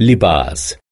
لباس.